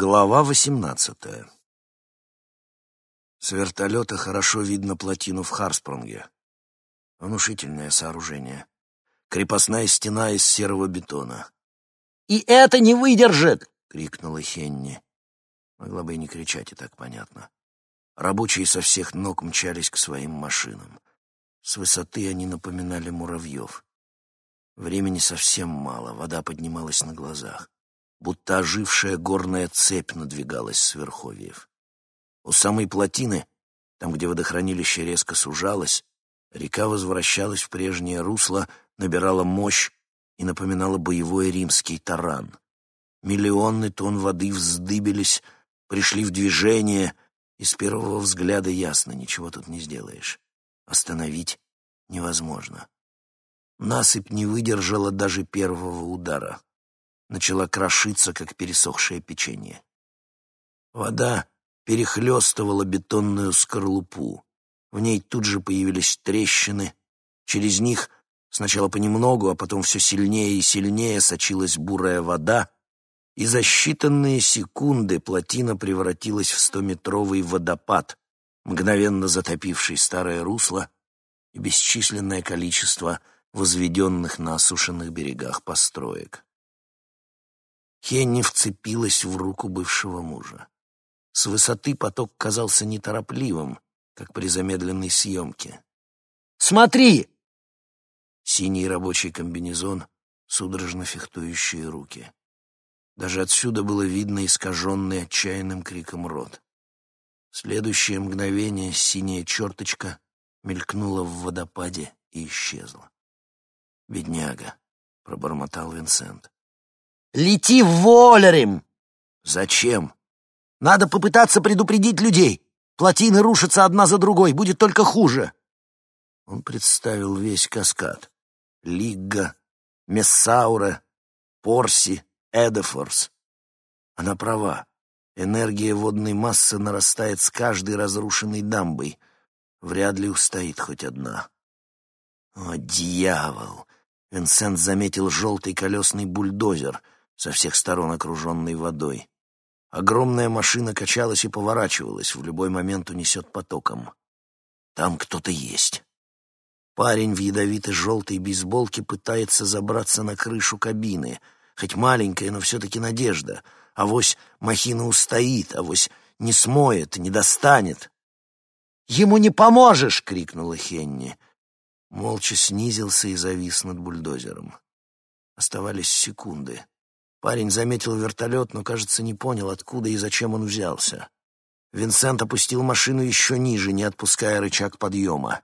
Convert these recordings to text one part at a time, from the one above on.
Глава восемнадцатая. С вертолета хорошо видно плотину в Харспрунге. Внушительное сооружение. Крепостная стена из серого бетона. «И это не выдержит!» — крикнула Хенни. Могла бы и не кричать, и так понятно. Рабочие со всех ног мчались к своим машинам. С высоты они напоминали муравьев. Времени совсем мало, вода поднималась на глазах будто ожившая горная цепь надвигалась с верховьев. У самой плотины, там, где водохранилище резко сужалось, река возвращалась в прежнее русло, набирала мощь и напоминала боевой римский таран. Миллионы тонн воды вздыбились, пришли в движение, и с первого взгляда ясно, ничего тут не сделаешь. Остановить невозможно. Насыпь не выдержала даже первого удара начала крошиться, как пересохшее печенье. Вода перехлестывала бетонную скорлупу. В ней тут же появились трещины. Через них сначала понемногу, а потом все сильнее и сильнее сочилась бурая вода, и за считанные секунды плотина превратилась в стометровый водопад, мгновенно затопивший старое русло и бесчисленное количество возведенных на осушенных берегах построек. Хенни вцепилась в руку бывшего мужа. С высоты поток казался неторопливым, как при замедленной съемке. «Смотри!» Синий рабочий комбинезон, судорожно фехтующие руки. Даже отсюда было видно искаженный отчаянным криком рот. В следующее мгновение синяя черточка мелькнула в водопаде и исчезла. «Бедняга», — пробормотал Винсент. Лети в Волерем!» «Зачем?» «Надо попытаться предупредить людей. Плотины рушатся одна за другой, будет только хуже». Он представил весь каскад. Лигга, Мессаура, Порси, Эдефорс. Она права. Энергия водной массы нарастает с каждой разрушенной дамбой. Вряд ли устоит хоть одна. О, дьявол! Винсент заметил желтый колесный бульдозер — со всех сторон окруженный водой. Огромная машина качалась и поворачивалась, в любой момент унесет потоком. Там кто-то есть. Парень в ядовитой желтой бейсболке пытается забраться на крышу кабины. Хоть маленькая, но все-таки надежда. Авось махина устоит, авось не смоет, не достанет. «Ему не поможешь!» — крикнула Хенни. Молча снизился и завис над бульдозером. Оставались секунды. Парень заметил вертолет, но, кажется, не понял, откуда и зачем он взялся. Винсент опустил машину еще ниже, не отпуская рычаг подъема.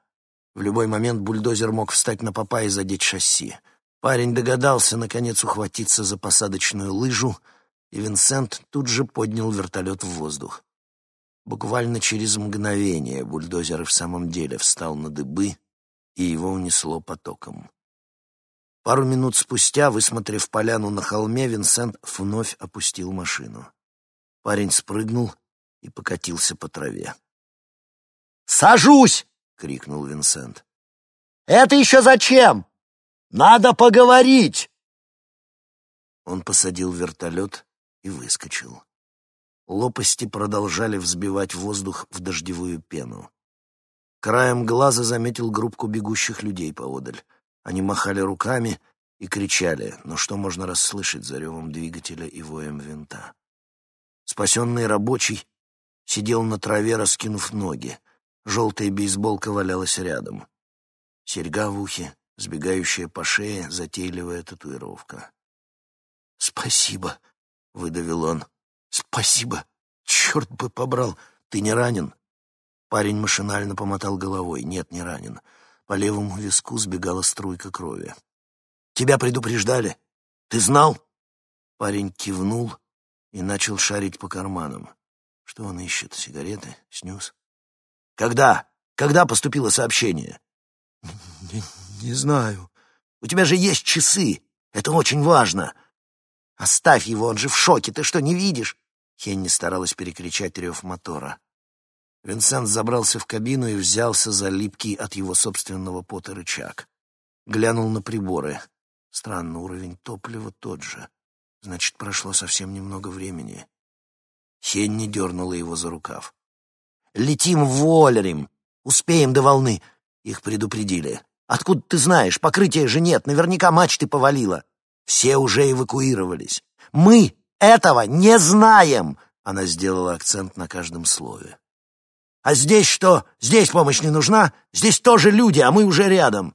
В любой момент бульдозер мог встать на попа и задеть шасси. Парень догадался, наконец, ухватиться за посадочную лыжу, и Винсент тут же поднял вертолет в воздух. Буквально через мгновение бульдозер и в самом деле встал на дыбы, и его унесло потоком. Пару минут спустя, высмотрев поляну на холме, Винсент вновь опустил машину. Парень спрыгнул и покатился по траве. «Сажусь!» — крикнул Винсент. «Это еще зачем? Надо поговорить!» Он посадил вертолет и выскочил. Лопасти продолжали взбивать воздух в дождевую пену. Краем глаза заметил группку бегущих людей поодаль. Они махали руками и кричали, но что можно расслышать за ревом двигателя и воем винта? Спасенный рабочий сидел на траве, раскинув ноги. Желтая бейсболка валялась рядом. Серьга в ухе, сбегающая по шее, затейливая татуировка. «Спасибо», — выдавил он. «Спасибо! Черт бы побрал! Ты не ранен?» Парень машинально помотал головой. «Нет, не ранен. По левому виску сбегала струйка крови. «Тебя предупреждали? Ты знал?» Парень кивнул и начал шарить по карманам. Что он ищет? Сигареты? Снюс? «Когда? Когда поступило сообщение?» «Не, не знаю. У тебя же есть часы. Это очень важно. Оставь его, он же в шоке. Ты что, не видишь?» Хенни старалась перекричать рев мотора. Винсент забрался в кабину и взялся за липкий от его собственного пота рычаг. Глянул на приборы. Странно, уровень топлива тот же. Значит, прошло совсем немного времени. Хенни дернула его за рукав. «Летим в Уоллерим. Успеем до волны. Их предупредили. Откуда ты знаешь? Покрытия же нет. Наверняка мачты повалило. Все уже эвакуировались. Мы этого не знаем!» Она сделала акцент на каждом слове. «А здесь что? Здесь помощь не нужна? Здесь тоже люди, а мы уже рядом.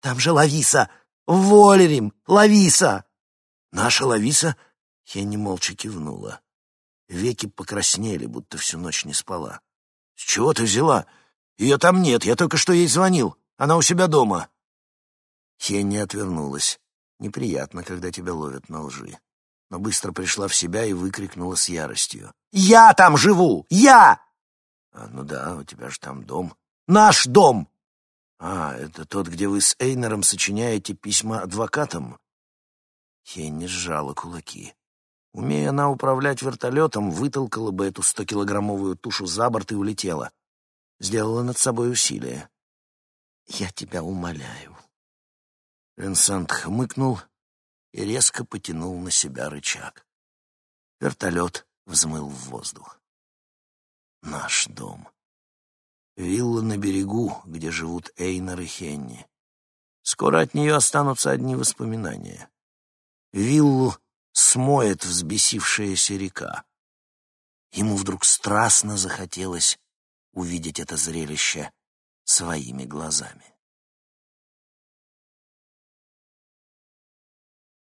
Там же Лависа. Волерим, Лависа!» «Наша Лависа?» Хенни молча кивнула. Веки покраснели, будто всю ночь не спала. «С чего ты взяла? Ее там нет, я только что ей звонил. Она у себя дома». Хенни отвернулась. Неприятно, когда тебя ловят на лжи. Но быстро пришла в себя и выкрикнула с яростью. «Я там живу! Я!» А, «Ну да, у тебя же там дом». «Наш дом!» «А, это тот, где вы с Эйнером сочиняете письма адвокатам?» Хенни сжала кулаки. Умея она управлять вертолетом, вытолкала бы эту стокилограммовую тушу за борт и улетела. Сделала над собой усилие. «Я тебя умоляю». Винсент хмыкнул и резко потянул на себя рычаг. Вертолет взмыл в воздух. Наш дом. Вилла на берегу, где живут Эйнар и Хенни. Скоро от нее останутся одни воспоминания. Виллу смоет взбесившаяся река. Ему вдруг страстно захотелось увидеть это зрелище своими глазами.